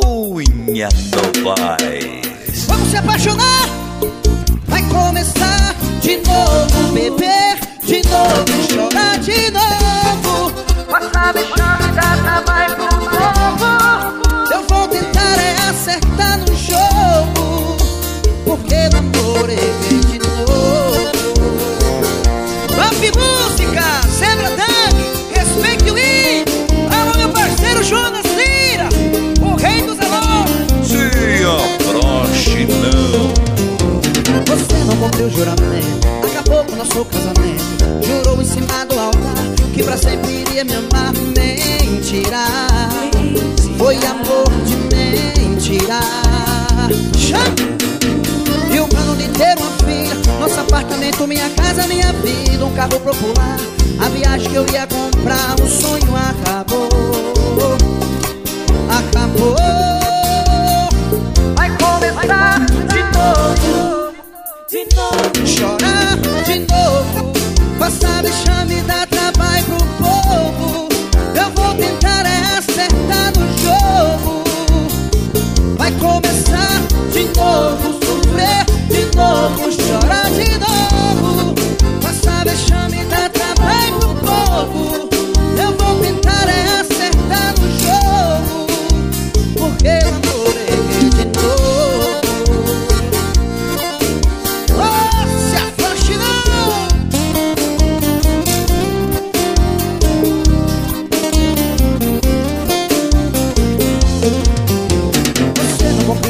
Unha Novaes. Vamos se apaixonar, vai começar de novo, beber de novo, chorar de novo. Passar vexame, dar trabalho pro povo. Eu vou tentar é acertar no jogo, O juramento, acabou com nosso casamento. Jurou em cima do altar que pra sempre iria me amar. Mentira, foi amor de mentira. E o plano de ter uma filha Nosso apartamento, minha casa, minha vida Um carro popular A viagem que eu ia comprar O sonho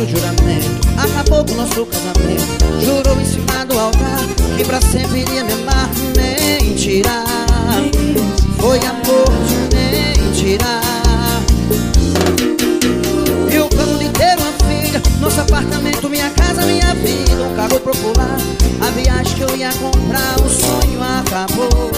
O juramento. Acabou com nosso casamento. Jurou em cima do altar Que pra sempre iria me amar. Mentira Foi amor de mentira E o de ter uma filha. Nosso apartamento, minha casa, minha vida. Um carro popular A viagem que eu ia comprar O sonho acabou